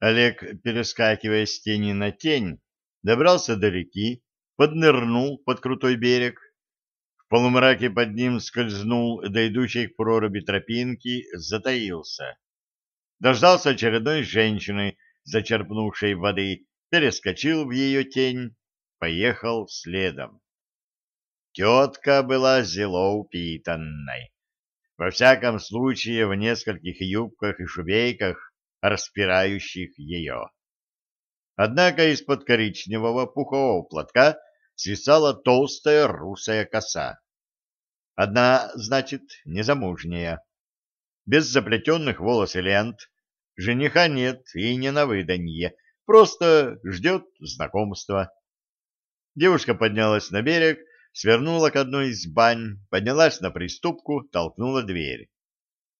Олег, перескакивая с тени на тень, добрался до реки, поднырнул под крутой берег. В полумраке под ним скользнул до идущей к проруби тропинки, затаился. Дождался очередной женщины, зачерпнувшей воды, перескочил в ее тень, поехал следом. Тетка была зело упитанной. Во всяком случае, в нескольких юбках и шубейках, распирающих ее. Однако из-под коричневого пухового платка свисала толстая русая коса. Одна, значит, незамужняя. Без заплетенных волос и лент. Жениха нет и не на выданье. Просто ждет знакомства. Девушка поднялась на берег, свернула к одной из бань, поднялась на приступку, толкнула дверь.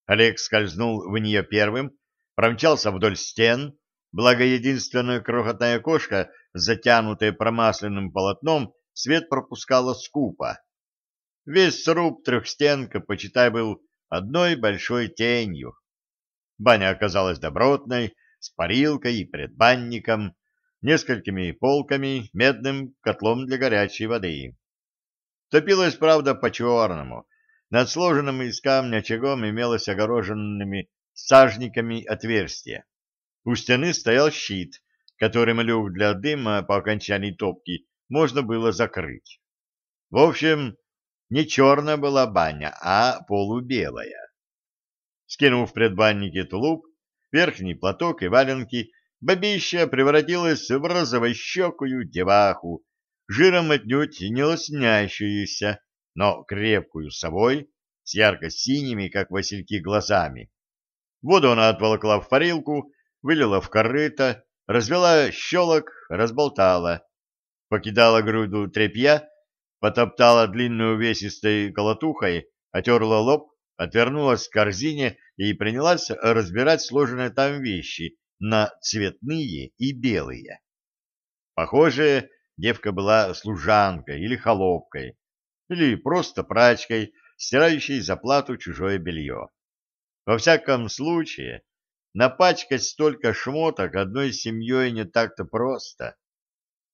Олег скользнул в нее первым, промчался вдоль стен, Благо, единственное крохотное окошко, затянутое промасленным полотном, свет пропускало скупо. Весь сруб трехстенка, почитай, был одной большой тенью. Баня оказалась добротной, с парилкой и предбанником, несколькими полками, медным котлом для горячей воды. Топилась, правда, по-черному. Над сложенным из камня очагом имелось огороженными сажниками отверстие. У стены стоял щит, которым люк для дыма по окончании топки можно было закрыть. В общем, не черная была баня, а полубелая. Скинув в предбаннике тулуп, верхний платок и валенки, бабища превратилась в розовощекую деваху, жиром отнюдь не лоснящуюся, но крепкую собой, с ярко-синими, как васильки, глазами. Воду она отволокла в парилку, вылила в корыто, развела щелок, разболтала, покидала груду тряпья, потоптала длинную увесистой колотухой, отерла лоб, отвернулась к корзине и принялась разбирать сложенные там вещи на цветные и белые. Похоже, девка была служанкой или холопкой, или просто прачкой, стирающей за плату чужое белье. Во всяком случае, Напачкать столько шмоток одной семьей не так-то просто.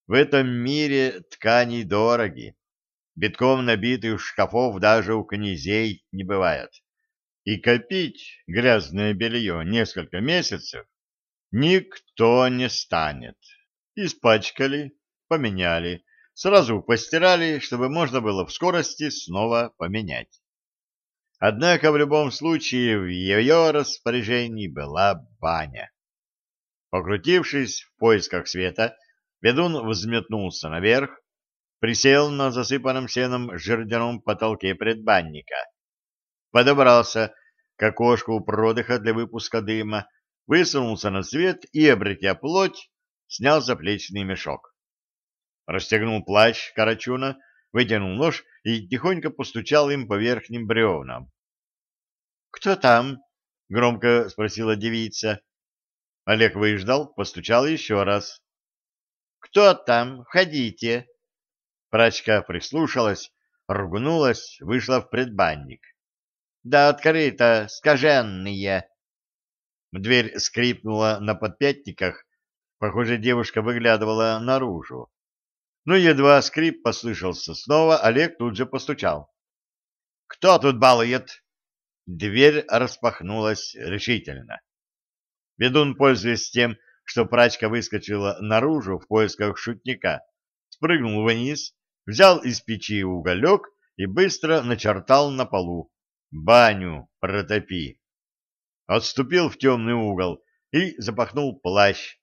В этом мире ткани дороги. Битком набитых шкафов даже у князей не бывает. И копить грязное белье несколько месяцев никто не станет. Испачкали, поменяли, сразу постирали, чтобы можно было в скорости снова поменять. Однако в любом случае в ее распоряжении была баня. Покрутившись в поисках света, ведун взметнулся наверх, присел на засыпанном сеном жердяном потолке предбанника, подобрался к окошку продыха для выпуска дыма, высунулся на свет и, обретя плоть, снял заплечный мешок. Расстегнул плащ Карачуна, вытянул нож и тихонько постучал им по верхним бревнам. — Кто там? — громко спросила девица. Олег выждал, постучал еще раз. — Кто там? Входите. Прачка прислушалась, ругнулась, вышла в предбанник. — Да открыто, скаженные. Дверь скрипнула на подпятниках. Похоже, девушка выглядывала наружу. Но едва скрип послышался снова, Олег тут же постучал. «Кто тут балует?» Дверь распахнулась решительно. Ведун, пользуясь тем, что прачка выскочила наружу в поисках шутника, спрыгнул вниз, взял из печи уголек и быстро начертал на полу «Баню протопи». Отступил в темный угол и запахнул плащ,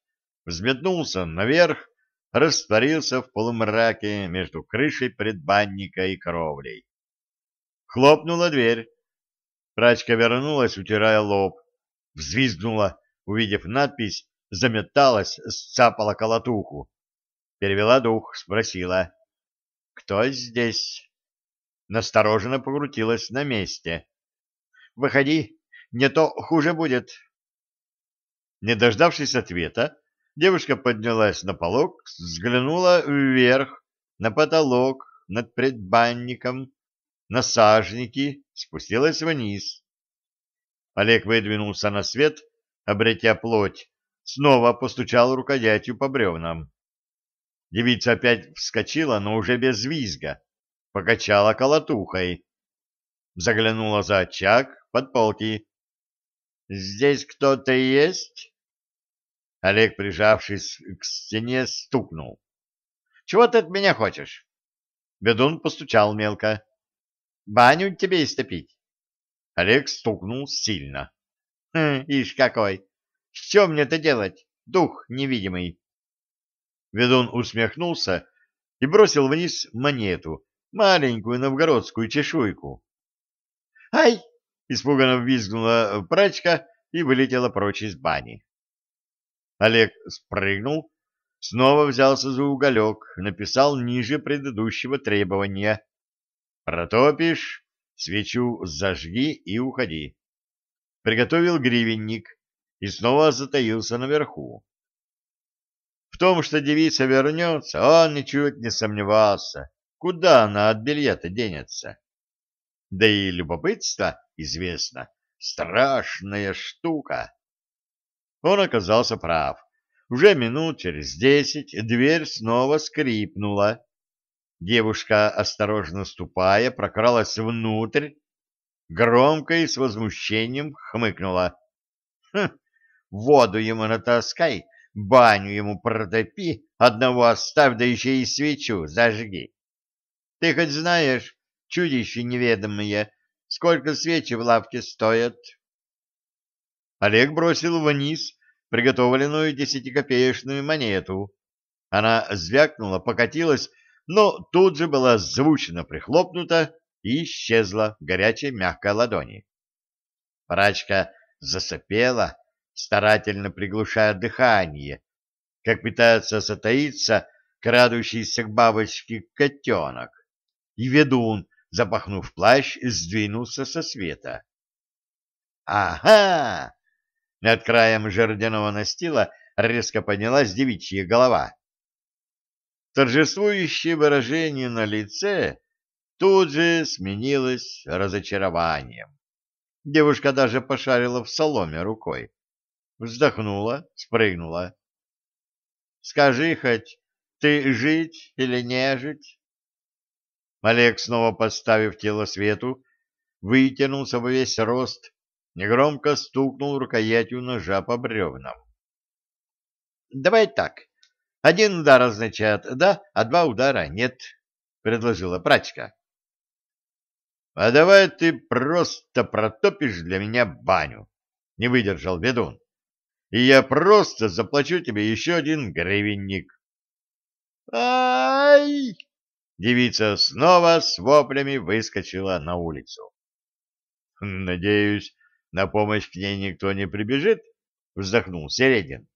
взметнулся наверх, растворился в полумраке между крышей предбанника и кровлей. Хлопнула дверь. Прачка вернулась, утирая лоб. Взвизгнула, увидев надпись, заметалась, сцапала колотуху. Перевела дух, спросила. «Кто здесь?» Настороженно покрутилась на месте. «Выходи, не то хуже будет». Не дождавшись ответа, Девушка поднялась на полог, взглянула вверх, на потолок, над предбанником, на сажники, спустилась вниз. Олег выдвинулся на свет, обретя плоть, снова постучал рукоятью по бревнам. Девица опять вскочила, но уже без визга, покачала колотухой. Заглянула за очаг под полки. «Здесь кто-то есть?» Олег, прижавшись к стене, стукнул. «Чего ты от меня хочешь?» Ведун постучал мелко. «Баню тебе истопить?» Олег стукнул сильно. «Хм, ишь какой! Что мне это делать, дух невидимый?» Ведун усмехнулся и бросил вниз монету, маленькую новгородскую чешуйку. «Ай!» — испуганно визгнула прачка и вылетела прочь из бани. Олег спрыгнул, снова взялся за уголек, написал ниже предыдущего требования. «Протопишь, свечу зажги и уходи». Приготовил гривенник и снова затаился наверху. В том, что девица вернется, он ничуть не сомневался. Куда она от белья-то денется? Да и любопытство, известно, страшная штука. Он оказался прав. Уже минут через десять дверь снова скрипнула. Девушка, осторожно ступая, прокралась внутрь, громко и с возмущением хмыкнула. «Хм, воду ему натаскай, баню ему протопи, одного оставь, да еще и свечу зажги. Ты хоть знаешь, чудище неведомое, сколько свечи в лавке стоят?» Олег бросил вниз приготовленную десятикопеечную монету. Она звякнула, покатилась, но тут же была звучно прихлопнута и исчезла в горячей мягкой ладони. Прачка засопела, старательно приглушая дыхание, как пытается затаиться крадущийся к бабочке котенок. И ведун, запахнув плащ, сдвинулся со света. «Ага!» Над краем жердяного настила резко поднялась девичья голова. Торжествующее выражение на лице тут же сменилось разочарованием. Девушка даже пошарила в соломе рукой. Вздохнула, спрыгнула. — Скажи хоть, ты жить или не жить? Олег, снова поставив тело свету, вытянулся во весь рост, негромко стукнул рукоятью ножа по бревнам. — Давай так. Один удар означает «да», а два удара «нет», — предложила прачка. — А давай ты просто протопишь для меня баню, — не выдержал ведун и я просто заплачу тебе еще один гривенник. Ай! Девица снова с воплями выскочила на улицу. Надеюсь, на помощь к ней никто не прибежит, вздохнул Середин.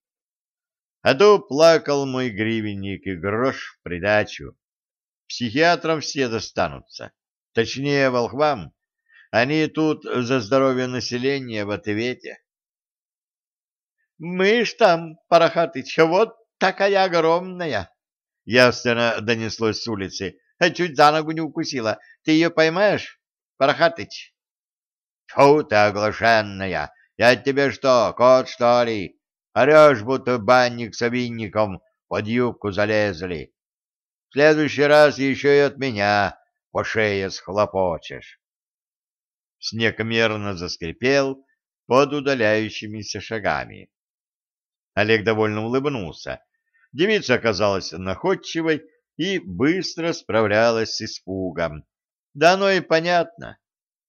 А то плакал мой гривенник и грош в придачу. Психиатрам все достанутся, точнее волхвам. Они тут за здоровье населения в ответе. Мышь там, Парахатыч, вот такая огромная. Явственно донеслось с улицы. А чуть за ногу не укусила. Ты ее поймаешь, Парахатыч? Фу ты, оглашенная! Я тебе что, кот, что ли? Орешь, будто банник с обинником под юбку залезли. В следующий раз еще и от меня по шее схлопочешь. Снег мерно заскрипел под удаляющимися шагами. Олег довольно улыбнулся. Девица оказалась находчивой и быстро справлялась с испугом. Да оно и понятно.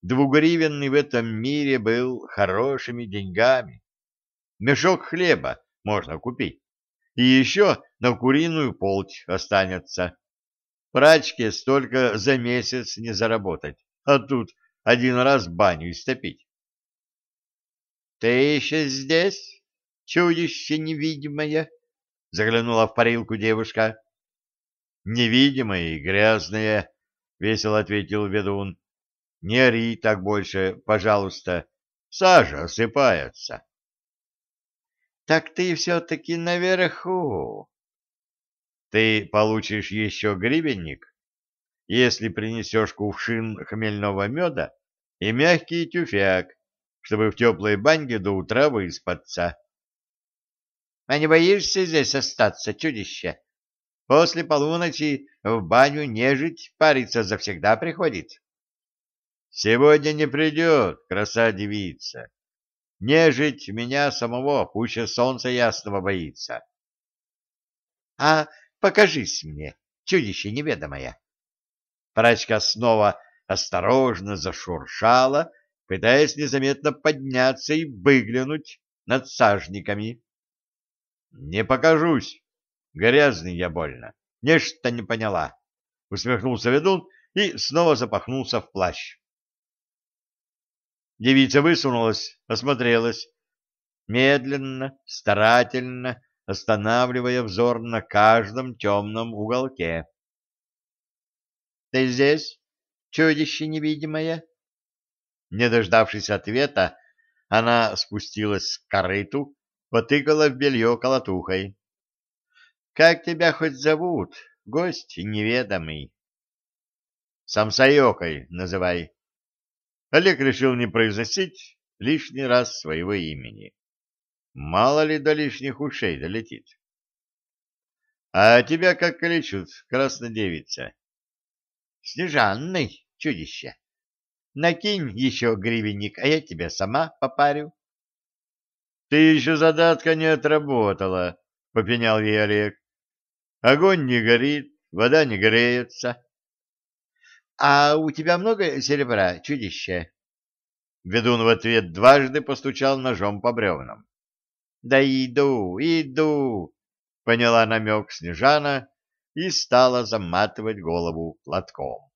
Двугривенный в этом мире был хорошими деньгами. Мешок хлеба можно купить. И еще на куриную полчь останется. Прачке столько за месяц не заработать, а тут один раз баню истопить. — Ты еще здесь? чудище невидимое, — заглянула в парилку девушка. — Невидимое и грязное, — весело ответил ведун. — Не ори так больше, пожалуйста, сажа осыпается. — Так ты все-таки наверху. — Ты получишь еще гребенник, если принесешь кувшин хмельного меда и мягкий тюфяк, чтобы в теплой баньке до утра выспаться. А не боишься здесь остаться, чудище? После полуночи в баню нежить париться завсегда приходит. Сегодня не придет, краса-девица. Нежить меня самого пуще солнца ясного боится. А покажись мне, чудище неведомое. Прачка снова осторожно зашуршала, пытаясь незаметно подняться и выглянуть над сажниками. — Не покажусь. Грязный я больно. Нечто не поняла. Усмехнулся ведун и снова запахнулся в плащ. Девица высунулась, осмотрелась. Медленно, старательно, останавливая взор на каждом темном уголке. — Ты здесь, чудище невидимое? Не дождавшись ответа, она спустилась к корыту, потыкала в белье колотухой. — Как тебя хоть зовут, гость неведомый? — Самсаекой называй. Олег решил не произносить лишний раз своего имени. Мало ли до лишних ушей долетит. — А тебя как кличут, краснодевица? — Снежанной, чудище. Накинь еще гривенник, а я тебя сама попарю. — Ты еще задатка не отработала, — попенял ей Олег. — Огонь не горит, вода не греется. — А у тебя много серебра, чудище? Ведун в ответ дважды постучал ножом по бревнам. Да иду, иду, поняла намек Снежана и стала заматывать голову платком.